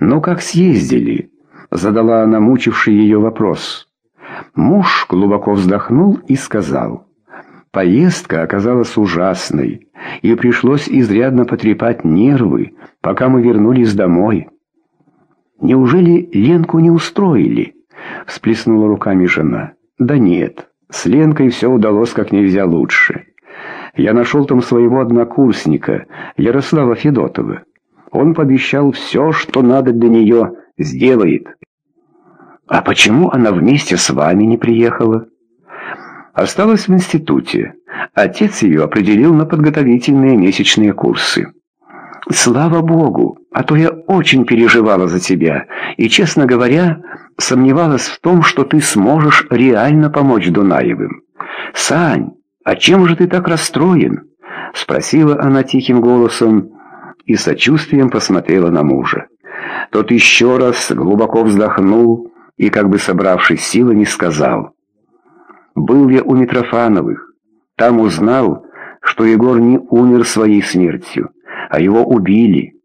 «Ну как съездили?» — задала она мучивший ее вопрос. Муж глубоко вздохнул и сказал. «Поездка оказалась ужасной, и пришлось изрядно потрепать нервы, пока мы вернулись домой». «Неужели Ленку не устроили?» — всплеснула руками жена. «Да нет, с Ленкой все удалось как нельзя лучше. Я нашел там своего однокурсника, Ярослава Федотова. Он пообещал все, что надо для нее, сделает. А почему она вместе с вами не приехала? Осталась в институте. Отец ее определил на подготовительные месячные курсы. Слава Богу, а то я очень переживала за тебя и, честно говоря, сомневалась в том, что ты сможешь реально помочь Дунаевым. Сань, а чем же ты так расстроен? Спросила она тихим голосом и сочувствием посмотрела на мужа. Тот еще раз глубоко вздохнул и, как бы собравшись силами, сказал. «Был я у Митрофановых. Там узнал, что Егор не умер своей смертью, а его убили».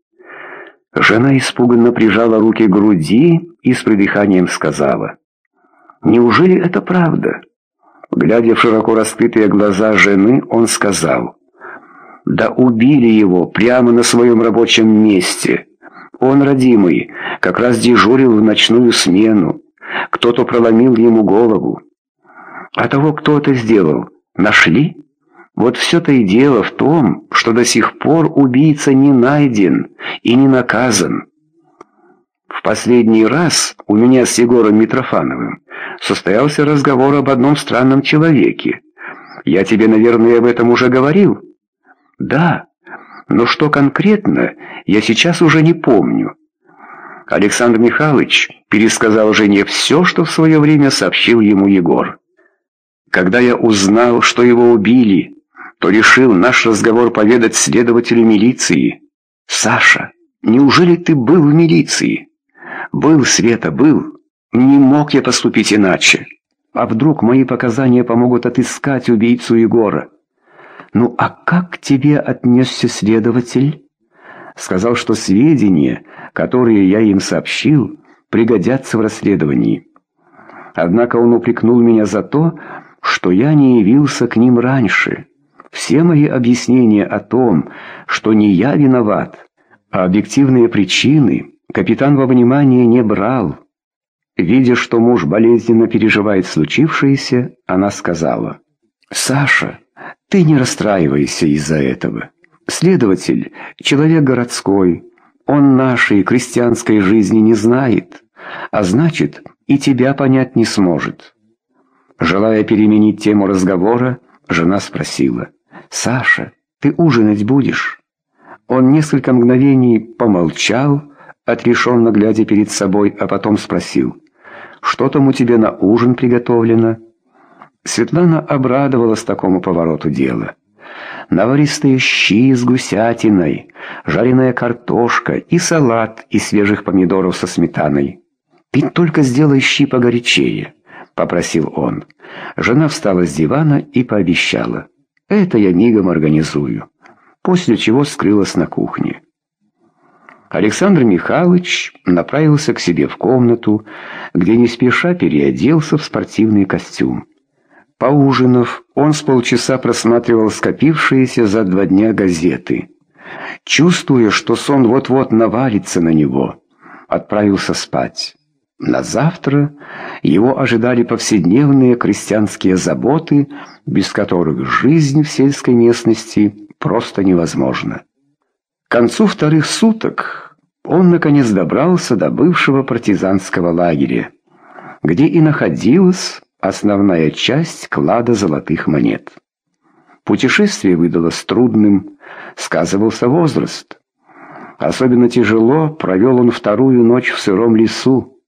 Жена испуганно прижала руки к груди и с придыханием сказала. «Неужели это правда?» Глядя в широко раскрытые глаза жены, он сказал. Да убили его прямо на своем рабочем месте. Он, родимый, как раз дежурил в ночную смену. Кто-то проломил ему голову. А того, кто это сделал, нашли? Вот все-то и дело в том, что до сих пор убийца не найден и не наказан. В последний раз у меня с Егором Митрофановым состоялся разговор об одном странном человеке. Я тебе, наверное, об этом уже говорил. «Да, но что конкретно, я сейчас уже не помню». Александр Михайлович пересказал жене все, что в свое время сообщил ему Егор. Когда я узнал, что его убили, то решил наш разговор поведать следователю милиции. «Саша, неужели ты был в милиции?» «Был, Света, был. Не мог я поступить иначе. А вдруг мои показания помогут отыскать убийцу Егора?» «Ну а как к тебе отнесся следователь?» «Сказал, что сведения, которые я им сообщил, пригодятся в расследовании. Однако он упрекнул меня за то, что я не явился к ним раньше. Все мои объяснения о том, что не я виноват, а объективные причины капитан во внимание не брал». Видя, что муж болезненно переживает случившееся, она сказала, «Саша, ты не расстраивайся из-за этого. Следователь — человек городской, он нашей крестьянской жизни не знает, а значит, и тебя понять не сможет. Желая переменить тему разговора, жена спросила, «Саша, ты ужинать будешь?» Он несколько мгновений помолчал, отрешенно глядя перед собой, а потом спросил, «Что там у тебя на ужин приготовлено?» Светлана обрадовалась такому повороту дела. Наваристые щи с гусятиной, жареная картошка и салат из свежих помидоров со сметаной. «Ты только сделай щи погорячее», — попросил он. Жена встала с дивана и пообещала. «Это я мигом организую», после чего скрылась на кухне. Александр Михайлович направился к себе в комнату, где не спеша переоделся в спортивный костюм. Поужинав, он с полчаса просматривал скопившиеся за два дня газеты. Чувствуя, что сон вот-вот навалится на него, отправился спать. На завтра его ожидали повседневные крестьянские заботы, без которых жизнь в сельской местности просто невозможна. К концу вторых суток он наконец добрался до бывшего партизанского лагеря, где и находилась основная часть клада золотых монет. Путешествие выдалось трудным, сказывался возраст. Особенно тяжело провел он вторую ночь в сыром лесу.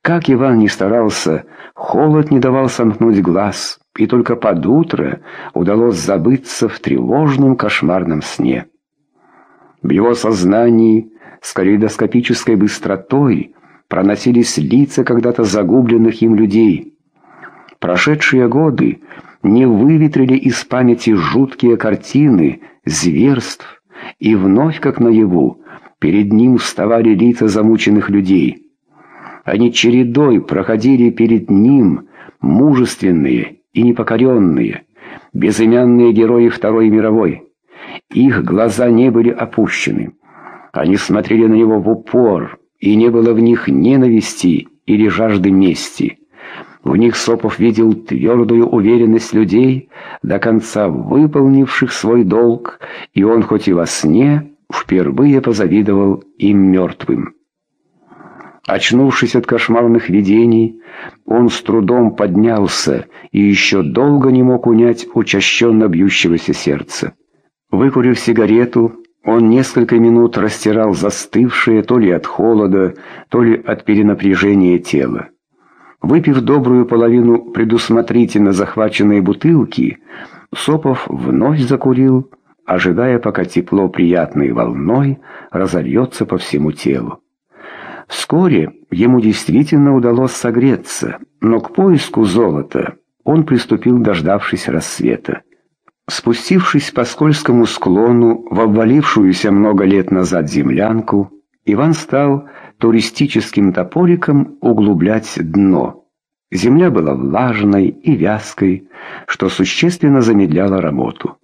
Как Иван не старался, холод не давал сомкнуть глаз, и только под утро удалось забыться в тревожном кошмарном сне. В его сознании с калейдоскопической быстротой проносились лица когда-то загубленных им людей — Прошедшие годы не выветрили из памяти жуткие картины, зверств, и вновь, как наяву, перед ним вставали лица замученных людей. Они чередой проходили перед ним, мужественные и непокоренные, безымянные герои Второй мировой. Их глаза не были опущены. Они смотрели на него в упор, и не было в них ненависти или жажды мести. В них Сопов видел твердую уверенность людей, до конца выполнивших свой долг, и он хоть и во сне впервые позавидовал им мертвым. Очнувшись от кошмарных видений, он с трудом поднялся и еще долго не мог унять учащенно бьющегося сердца. Выкурив сигарету, он несколько минут растирал застывшее то ли от холода, то ли от перенапряжения тело. Выпив добрую половину предусмотрительно захваченной бутылки, Сопов вновь закурил, ожидая, пока тепло приятной волной разольется по всему телу. Вскоре ему действительно удалось согреться, но к поиску золота он приступил, дождавшись рассвета. Спустившись по скользкому склону в обвалившуюся много лет назад землянку, Иван стал туристическим топориком углублять дно. Земля была влажной и вязкой, что существенно замедляло работу.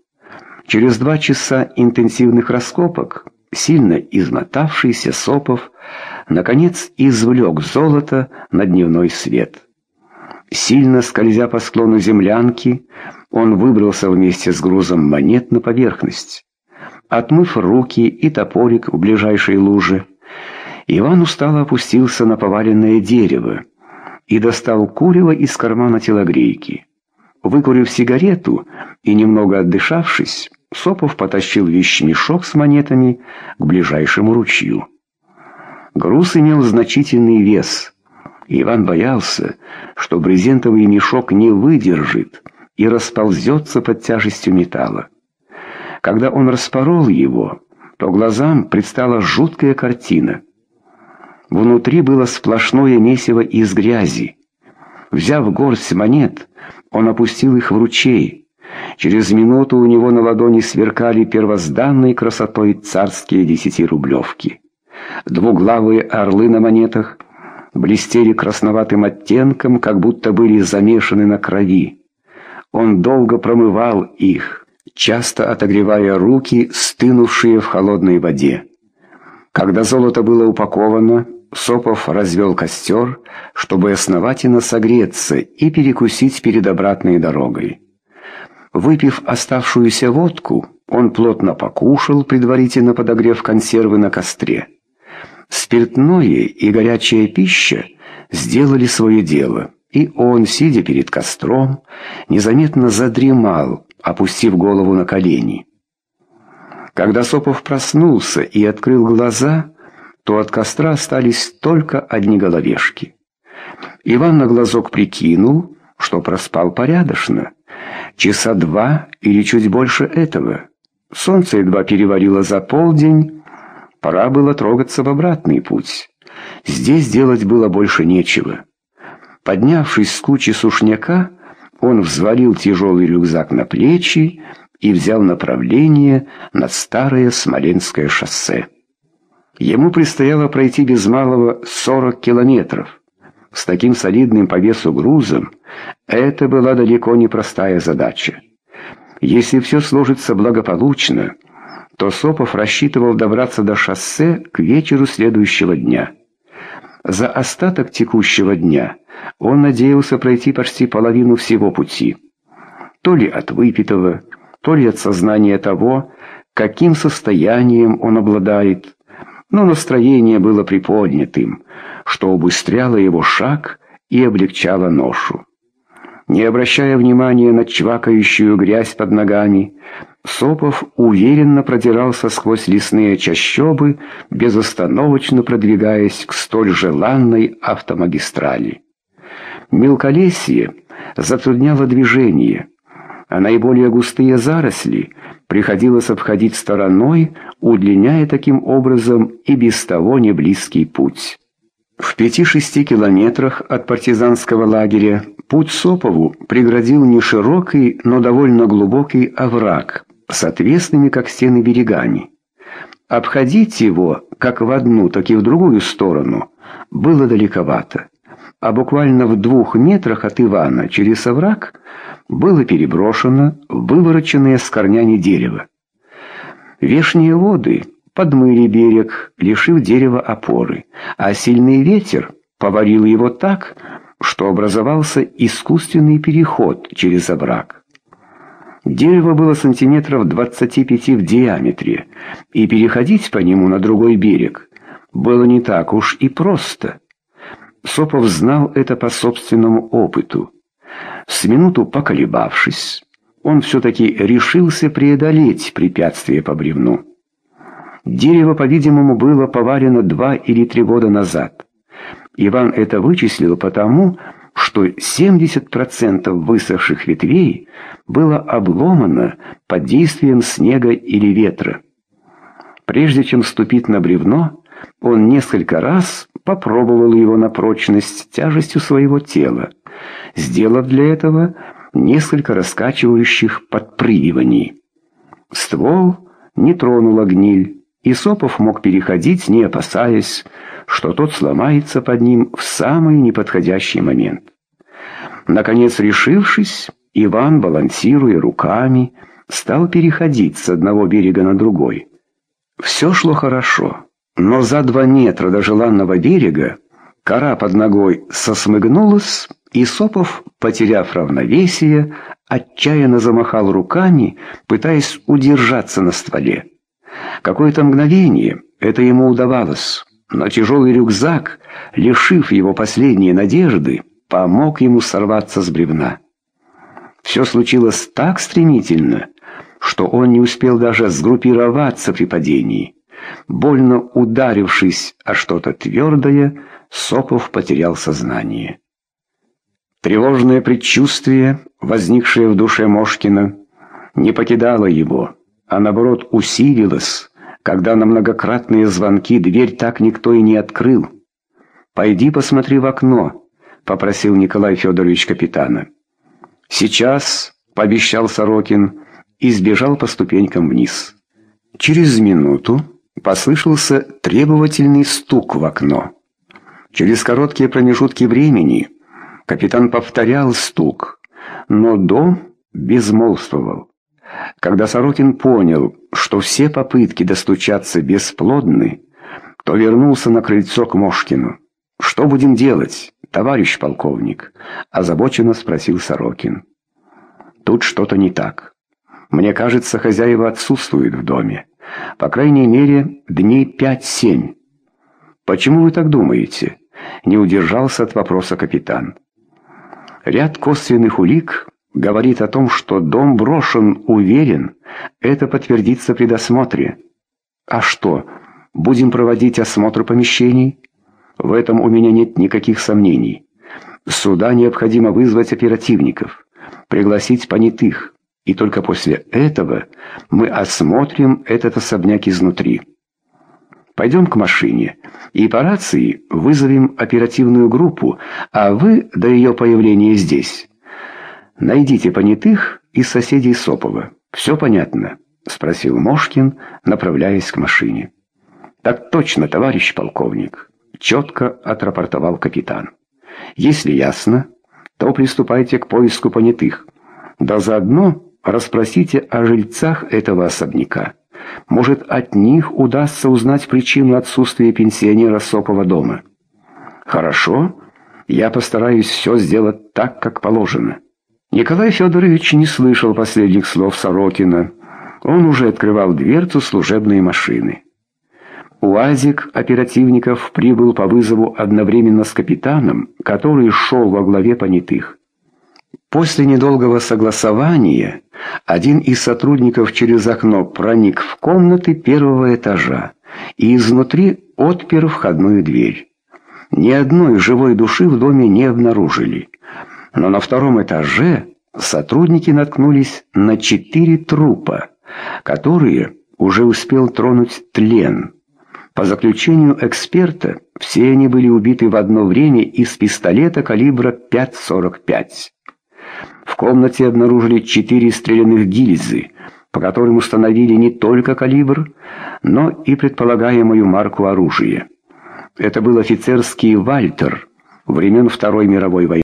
Через два часа интенсивных раскопок сильно измотавшийся Сопов наконец извлек золото на дневной свет. Сильно скользя по склону землянки, он выбрался вместе с грузом монет на поверхность. Отмыв руки и топорик в ближайшей луже, Иван устало опустился на поваленное дерево и достал курево из кармана телогрейки. Выкурив сигарету и немного отдышавшись, Сопов потащил вещмешок с монетами к ближайшему ручью. Груз имел значительный вес. Иван боялся, что брезентовый мешок не выдержит и расползется под тяжестью металла. Когда он распорол его, то глазам предстала жуткая картина. Внутри было сплошное месиво из грязи. Взяв горсть монет, он опустил их в ручей. Через минуту у него на ладони сверкали первозданной красотой царские десятирублевки. Двуглавые орлы на монетах блестели красноватым оттенком, как будто были замешаны на крови. Он долго промывал их, часто отогревая руки, стынувшие в холодной воде. Когда золото было упаковано, Сопов развел костер, чтобы основательно согреться и перекусить перед обратной дорогой. Выпив оставшуюся водку, он плотно покушал, предварительно подогрев консервы на костре. Спиртное и горячая пища сделали свое дело, и он, сидя перед костром, незаметно задремал, опустив голову на колени. Когда Сопов проснулся и открыл глаза, то от костра остались только одни головешки. Иван на глазок прикинул, что проспал порядочно. Часа два или чуть больше этого. Солнце едва переварило за полдень, пора было трогаться в обратный путь. Здесь делать было больше нечего. Поднявшись с кучи сушняка, он взвалил тяжелый рюкзак на плечи и взял направление на старое Смоленское шоссе. Ему предстояло пройти без малого 40 километров. С таким солидным по весу грузом это была далеко не простая задача. Если все сложится благополучно, то Сопов рассчитывал добраться до шоссе к вечеру следующего дня. За остаток текущего дня он надеялся пройти почти половину всего пути. То ли от выпитого, то ли от сознания того, каким состоянием он обладает, но настроение было приподнятым, что убыстряло его шаг и облегчало ношу. Не обращая внимания на чвакающую грязь под ногами, Сопов уверенно продирался сквозь лесные чащобы, безостановочно продвигаясь к столь желанной автомагистрали. Мелколесье затрудняло движение, а наиболее густые заросли приходилось обходить стороной, удлиняя таким образом и без того неблизкий путь. В пяти-шести километрах от партизанского лагеря путь Сопову преградил не широкий, но довольно глубокий овраг с отвесными, как стены, берегами. Обходить его как в одну, так и в другую сторону было далековато, а буквально в двух метрах от Ивана через овраг было переброшено вывороченное с корнями дерево. Вешние воды подмыли берег, лишив дерева опоры, а сильный ветер поварил его так, что образовался искусственный переход через овраг. Дерево было сантиметров 25 в диаметре, и переходить по нему на другой берег было не так уж и просто. Сопов знал это по собственному опыту. С минуту поколебавшись, он все-таки решился преодолеть препятствие по бревну. Дерево, по-видимому, было повалено два или три года назад. Иван это вычислил потому, что 70% высохших ветвей было обломано под действием снега или ветра. Прежде чем ступить на бревно, он несколько раз попробовал его на прочность тяжестью своего тела, сделав для этого несколько раскачивающих подпрыгиваний. Ствол не тронула гниль, и Сопов мог переходить, не опасаясь, что тот сломается под ним в самый неподходящий момент. Наконец, решившись, Иван, балансируя руками, стал переходить с одного берега на другой. Все шло хорошо, но за два метра до желанного берега кора под ногой сосмыгнулась, и Сопов, потеряв равновесие, отчаянно замахал руками, пытаясь удержаться на стволе. Какое-то мгновение это ему удавалось, но тяжелый рюкзак, лишив его последней надежды, помог ему сорваться с бревна. Все случилось так стремительно, что он не успел даже сгруппироваться при падении. Больно ударившись о что-то твердое, Сопов потерял сознание. Тревожное предчувствие, возникшее в душе Мошкина, не покидало его, а наоборот усилилось, когда на многократные звонки дверь так никто и не открыл. «Пойди посмотри в окно», — попросил Николай Федорович капитана. «Сейчас», — пообещал Сорокин, и сбежал по ступенькам вниз. Через минуту послышался требовательный стук в окно. Через короткие промежутки времени капитан повторял стук, но дом безмолвствовал. Когда Сорокин понял, что все попытки достучаться бесплодны, то вернулся на крыльцо к Мошкину. «Что будем делать, товарищ полковник?» – озабоченно спросил Сорокин. «Тут что-то не так. Мне кажется, хозяева отсутствуют в доме. По крайней мере, дней пять-семь». «Почему вы так думаете?» – не удержался от вопроса капитан. Ряд косвенных улик говорит о том, что дом брошен, уверен, это подтвердится при досмотре. А что, будем проводить осмотр помещений? В этом у меня нет никаких сомнений. Сюда необходимо вызвать оперативников, пригласить понятых, и только после этого мы осмотрим этот особняк изнутри. Пойдем к машине и по рации вызовем оперативную группу, а вы до ее появления здесь Найдите понятых из соседей Сопова. Все понятно?» — спросил Мошкин, направляясь к машине. «Так точно, товарищ полковник», — четко отрапортовал капитан. «Если ясно, то приступайте к поиску понятых. Да заодно расспросите о жильцах этого особняка. Может, от них удастся узнать причину отсутствия пенсионера Сопова дома». «Хорошо, я постараюсь все сделать так, как положено». Николай Федорович не слышал последних слов Сорокина. Он уже открывал дверцу служебной машины. УАЗик оперативников прибыл по вызову одновременно с капитаном, который шел во главе понятых. После недолгого согласования один из сотрудников через окно проник в комнаты первого этажа и изнутри отпер входную дверь. Ни одной живой души в доме не обнаружили но на втором этаже сотрудники наткнулись на четыре трупа, которые уже успел тронуть тлен. По заключению эксперта, все они были убиты в одно время из пистолета калибра 5,45. В комнате обнаружили четыре стрелянных гильзы, по которым установили не только калибр, но и предполагаемую марку оружия. Это был офицерский «Вальтер» времен Второй мировой войны.